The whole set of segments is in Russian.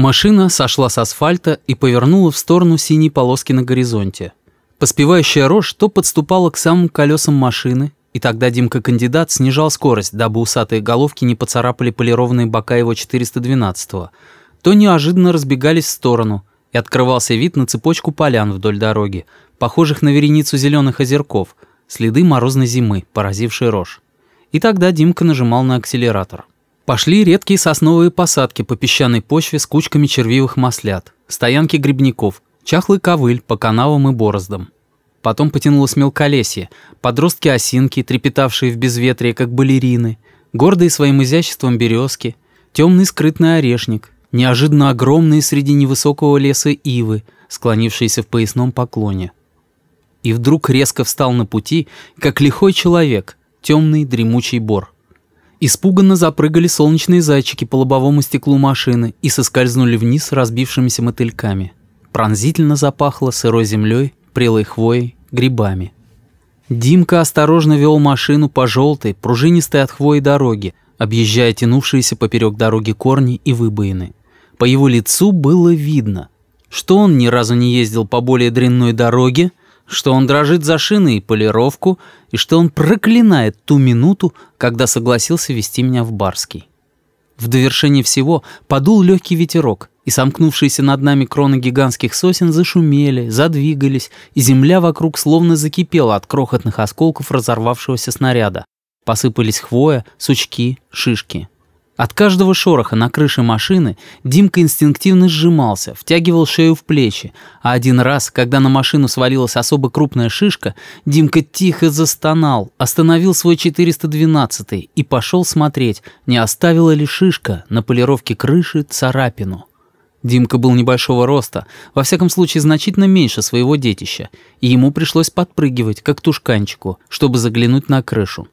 Машина сошла с асфальта и повернула в сторону синей полоски на горизонте. Поспевающая рожь то подступала к самым колесам машины, и тогда Димка-кандидат снижал скорость, дабы усатые головки не поцарапали полированные бока его 412-го, то неожиданно разбегались в сторону, и открывался вид на цепочку полян вдоль дороги, похожих на вереницу зеленых озерков, следы морозной зимы, поразившей рожь. И тогда Димка нажимал на акселератор. Пошли редкие сосновые посадки по песчаной почве с кучками червивых маслят, стоянки грибников, чахлый ковыль по канавам и бороздам. Потом потянулось мелколесье, подростки-осинки, трепетавшие в безветрие, как балерины, гордые своим изяществом березки, темный скрытный орешник, неожиданно огромные среди невысокого леса ивы, склонившиеся в поясном поклоне. И вдруг резко встал на пути, как лихой человек, темный дремучий бор. Испуганно запрыгали солнечные зайчики по лобовому стеклу машины и соскользнули вниз разбившимися мотыльками. Пронзительно запахло сырой землей, прелой хвоей, грибами. Димка осторожно вел машину по желтой, пружинистой от хвои дороге, объезжая тянувшиеся поперек дороги корни и выбоины. По его лицу было видно, что он ни разу не ездил по более дрянной дороге, что он дрожит за шины и полировку, и что он проклинает ту минуту, когда согласился вести меня в Барский. В довершение всего подул легкий ветерок, и сомкнувшиеся над нами кроны гигантских сосен зашумели, задвигались, и земля вокруг словно закипела от крохотных осколков разорвавшегося снаряда. Посыпались хвоя, сучки, шишки. От каждого шороха на крыше машины Димка инстинктивно сжимался, втягивал шею в плечи, а один раз, когда на машину свалилась особо крупная шишка, Димка тихо застонал, остановил свой 412 и пошел смотреть, не оставила ли шишка на полировке крыши царапину. Димка был небольшого роста, во всяком случае значительно меньше своего детища, и ему пришлось подпрыгивать, как тушканчику, чтобы заглянуть на крышу.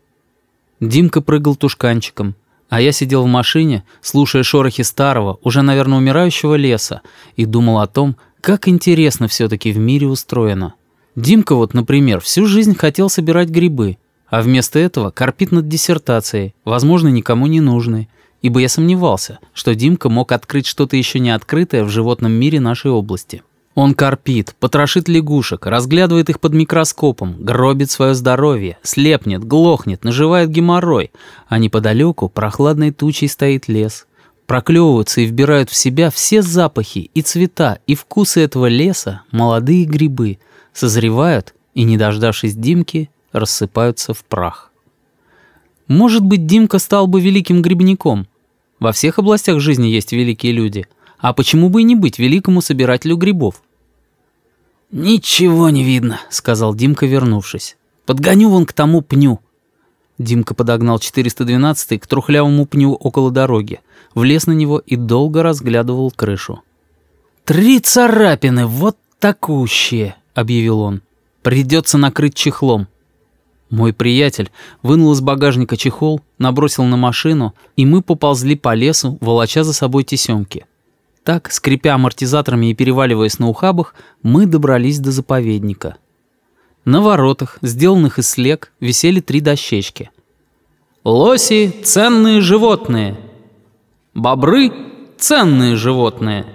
Димка прыгал тушканчиком, а я сидел в машине, слушая шорохи старого, уже, наверное, умирающего леса, и думал о том, как интересно все-таки в мире устроено. Димка вот, например, всю жизнь хотел собирать грибы, а вместо этого корпит над диссертацией, возможно, никому не нужной, ибо я сомневался, что Димка мог открыть что-то еще не открытое в животном мире нашей области. Он корпит, потрошит лягушек, разглядывает их под микроскопом, гробит свое здоровье, слепнет, глохнет, наживает геморрой, а неподалеку прохладной тучей стоит лес. Проклевываются и вбирают в себя все запахи и цвета и вкусы этого леса молодые грибы, созревают и, не дождавшись Димки, рассыпаются в прах. Может быть, Димка стал бы великим грибником. Во всех областях жизни есть великие люди. А почему бы и не быть великому собирателю грибов? «Ничего не видно», — сказал Димка, вернувшись. «Подгоню вон к тому пню». Димка подогнал 412 к трухлявому пню около дороги, влез на него и долго разглядывал крышу. «Три царапины, вот такущие», — объявил он. «Придется накрыть чехлом». Мой приятель вынул из багажника чехол, набросил на машину, и мы поползли по лесу, волоча за собой тесемки. Так, скрипя амортизаторами и переваливаясь на ухабах, мы добрались до заповедника. На воротах, сделанных из слег, висели три дощечки. «Лоси — ценные животные. Бобры — ценные животные.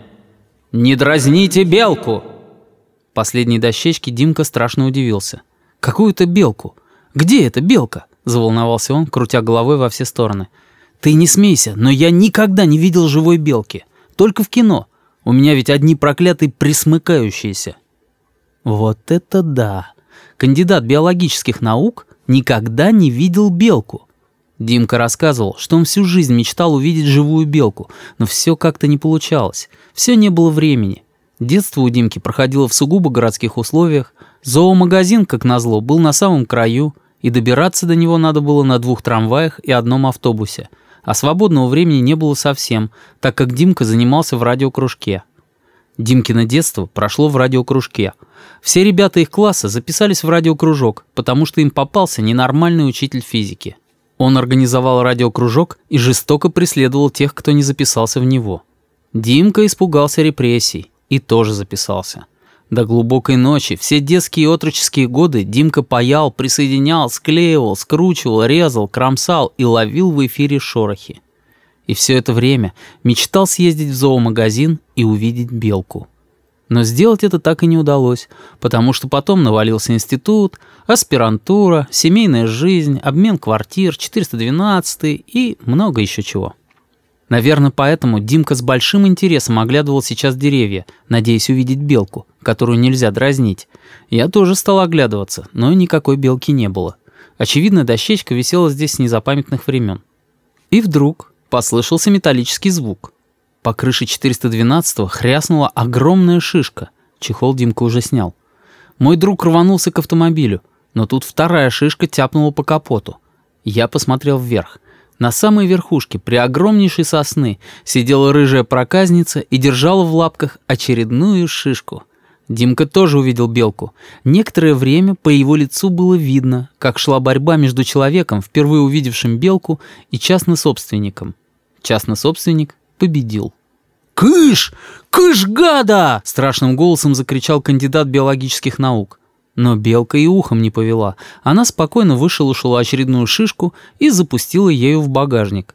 Не дразните белку!» Последней дощечке Димка страшно удивился. «Какую-то белку? Где эта белка?» — заволновался он, крутя головой во все стороны. «Ты не смейся, но я никогда не видел живой белки. Только в кино. У меня ведь одни проклятые присмыкающиеся. Вот это да. Кандидат биологических наук никогда не видел белку. Димка рассказывал, что он всю жизнь мечтал увидеть живую белку, но все как-то не получалось. Все не было времени. Детство у Димки проходило в сугубо городских условиях. Зоомагазин, как назло, был на самом краю, и добираться до него надо было на двух трамваях и одном автобусе – а свободного времени не было совсем, так как Димка занимался в радиокружке. Димкино детство прошло в радиокружке. Все ребята их класса записались в радиокружок, потому что им попался ненормальный учитель физики. Он организовал радиокружок и жестоко преследовал тех, кто не записался в него. Димка испугался репрессий и тоже записался. До глубокой ночи, все детские и отроческие годы Димка паял, присоединял, склеивал, скручивал, резал, кромсал и ловил в эфире шорохи. И все это время мечтал съездить в зоомагазин и увидеть белку. Но сделать это так и не удалось, потому что потом навалился институт, аспирантура, семейная жизнь, обмен квартир, 412 и много еще чего. Наверное, поэтому Димка с большим интересом оглядывал сейчас деревья, надеясь увидеть белку, которую нельзя дразнить. Я тоже стал оглядываться, но никакой белки не было. Очевидно, дощечка висела здесь с незапамятных времен. И вдруг послышался металлический звук. По крыше 412-го хряснула огромная шишка. Чехол Димка уже снял. Мой друг рванулся к автомобилю, но тут вторая шишка тяпнула по капоту. Я посмотрел вверх. На самой верхушке, при огромнейшей сосны, сидела рыжая проказница и держала в лапках очередную шишку. Димка тоже увидел белку. Некоторое время по его лицу было видно, как шла борьба между человеком, впервые увидевшим белку, и частнособственником. Частнособственник победил. «Кыш! Кыш, гада!» — страшным голосом закричал кандидат биологических наук. Но белка и ухом не повела. Она спокойно вышелушила очередную шишку и запустила ею в багажник.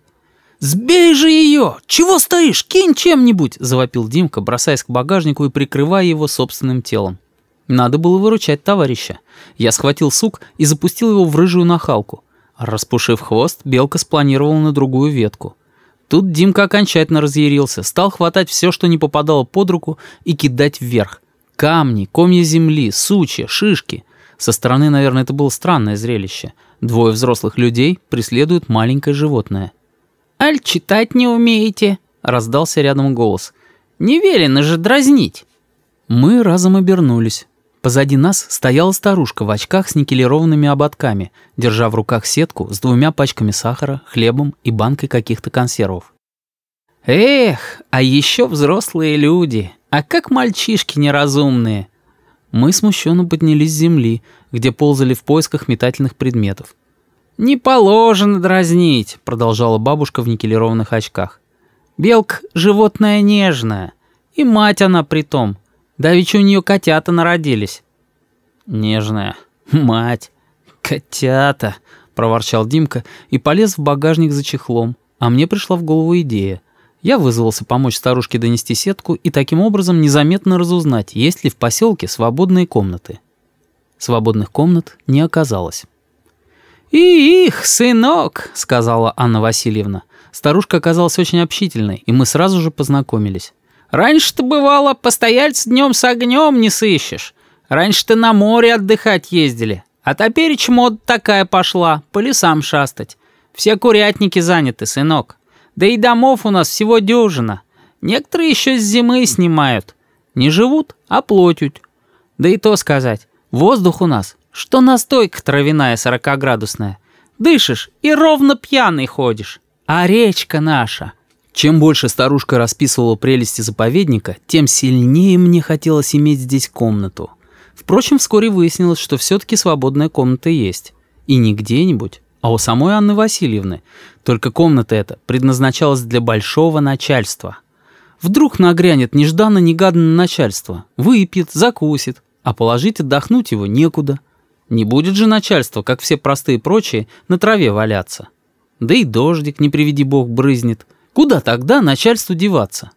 «Сбей же ее! Чего стоишь? Кинь чем-нибудь!» — завопил Димка, бросаясь к багажнику и прикрывая его собственным телом. Надо было выручать товарища. Я схватил сук и запустил его в рыжую нахалку. Распушив хвост, белка спланировала на другую ветку. Тут Димка окончательно разъярился, стал хватать все, что не попадало под руку, и кидать вверх. Камни, комья земли, сучья, шишки. Со стороны, наверное, это было странное зрелище. Двое взрослых людей преследуют маленькое животное. «Аль читать не умеете?» — раздался рядом голос. «Не велено же дразнить!» Мы разом обернулись. Позади нас стояла старушка в очках с никелированными ободками, держа в руках сетку с двумя пачками сахара, хлебом и банкой каких-то консервов. «Эх, а еще взрослые люди!» А как мальчишки неразумные!» Мы смущенно поднялись с земли, где ползали в поисках метательных предметов. «Не положено дразнить», — продолжала бабушка в никелированных очках. «Белка — животное нежное, и мать она при том. Да ведь у нее котята народились». «Нежная. Мать. Котята», — проворчал Димка и полез в багажник за чехлом, а мне пришла в голову идея. Я вызвался помочь старушке донести сетку и таким образом незаметно разузнать, есть ли в поселке свободные комнаты. Свободных комнат не оказалось. «Их, сынок!» — сказала Анна Васильевна. Старушка оказалась очень общительной, и мы сразу же познакомились. «Раньше-то бывало, постояльц днем с огнем не сыщешь. Раньше-то на море отдыхать ездили. А теперь мода такая пошла, по лесам шастать. Все курятники заняты, сынок. Да и домов у нас всего дюжина. Некоторые еще с зимы снимают. Не живут, а платят. Да и то сказать, воздух у нас, что настойка травяная сорокоградусная. Дышишь и ровно пьяный ходишь. А речка наша. Чем больше старушка расписывала прелести заповедника, тем сильнее мне хотелось иметь здесь комнату. Впрочем, вскоре выяснилось, что все-таки свободная комната есть. И не где-нибудь, а у самой Анны Васильевны. Только комната эта предназначалась для большого начальства. Вдруг нагрянет нежданно-негаданно начальство, выпьет, закусит, а положить отдохнуть его некуда. Не будет же начальство, как все простые прочие, на траве валяться. Да и дождик, не приведи бог, брызнет. Куда тогда начальству деваться?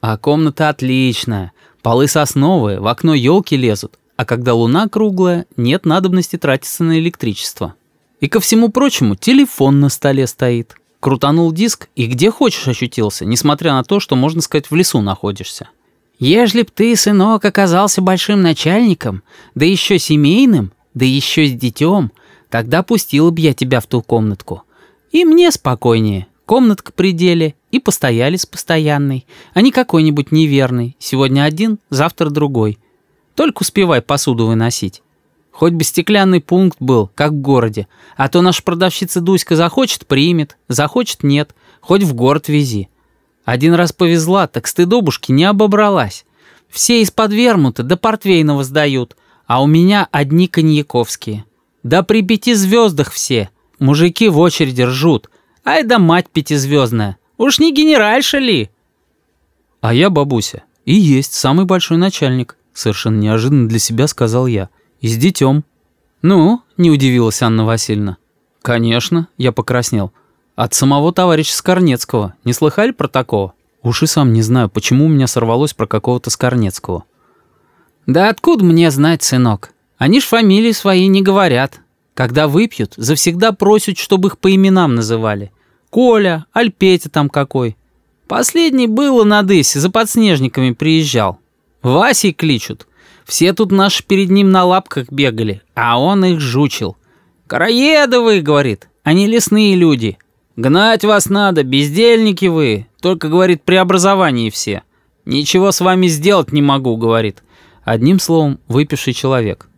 А комната отличная, полы сосновые, в окно елки лезут, а когда луна круглая, нет надобности тратиться на электричество. И ко всему прочему, телефон на столе стоит. Крутанул диск и где хочешь ощутился, несмотря на то, что, можно сказать, в лесу находишься. Ежели б ты, сынок, оказался большим начальником, да еще семейным, да еще с детем, тогда пустила б я тебя в ту комнатку. И мне спокойнее. Комнатка при деле, и постояли с постоянной, а не какой-нибудь неверный. Сегодня один, завтра другой. Только успевай посуду выносить. Хоть бы стеклянный пункт был, как в городе. А то наша продавщица Дуська захочет – примет, захочет – нет. Хоть в город вези. Один раз повезла, так стыдобушки не обобралась. Все из-под вермута до портвейного сдают, а у меня одни коньяковские. Да при пяти звездах все. Мужики в очереди ржут. Ай да мать пятизвездная. Уж не генеральша ли? А я бабуся. И есть самый большой начальник. Совершенно неожиданно для себя сказал я. «И с детем». «Ну?» — не удивилась Анна Васильевна. «Конечно», — я покраснел. От самого товарища Скорнецкого. Не слыхали про такого? Уж и сам не знаю, почему у меня сорвалось про какого-то Скорнецкого. Да откуда мне знать, сынок? Они ж фамилии свои не говорят. Когда выпьют, завсегда просят, чтобы их по именам называли. Коля, Аль Петя там какой. Последний было на Дысе, за подснежниками приезжал. Васей кличут. Все тут наши перед ним на лапках бегали, а он их жучил. «Караедовы», — говорит, — «они лесные люди. Гнать вас надо, бездельники вы, только, говорит, при образовании все. Ничего с вами сделать не могу», — говорит. Одним словом, выпивший человек.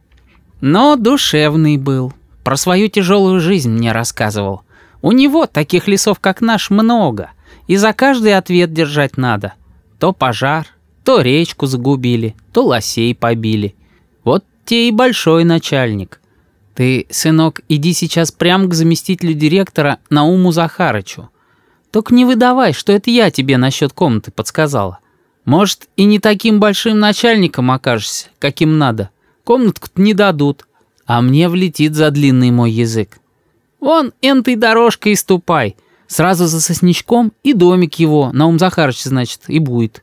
Но душевный был. Про свою тяжелую жизнь мне рассказывал. У него таких лесов, как наш, много. И за каждый ответ держать надо. То пожар, то речку загубили, то лосей побили. Вот те и большой начальник. Ты, сынок, иди сейчас прямо к заместителю директора Науму Захарычу. Только не выдавай, что это я тебе насчет комнаты подсказала. Может, и не таким большим начальником окажешься, каким надо. Комнатку-то не дадут, а мне влетит за длинный мой язык. Вон энтой дорожкой и ступай. Сразу за сосничком и домик его, Наум Захарыч, значит, и будет.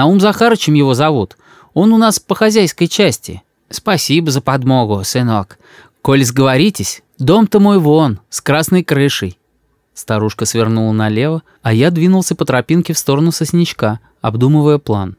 Наум Захарычем его зовут. Он у нас по хозяйской части. Спасибо за подмогу, сынок. Коль сговоритесь, дом-то мой вон, с красной крышей. Старушка свернула налево, а я двинулся по тропинке в сторону сосничка, обдумывая план.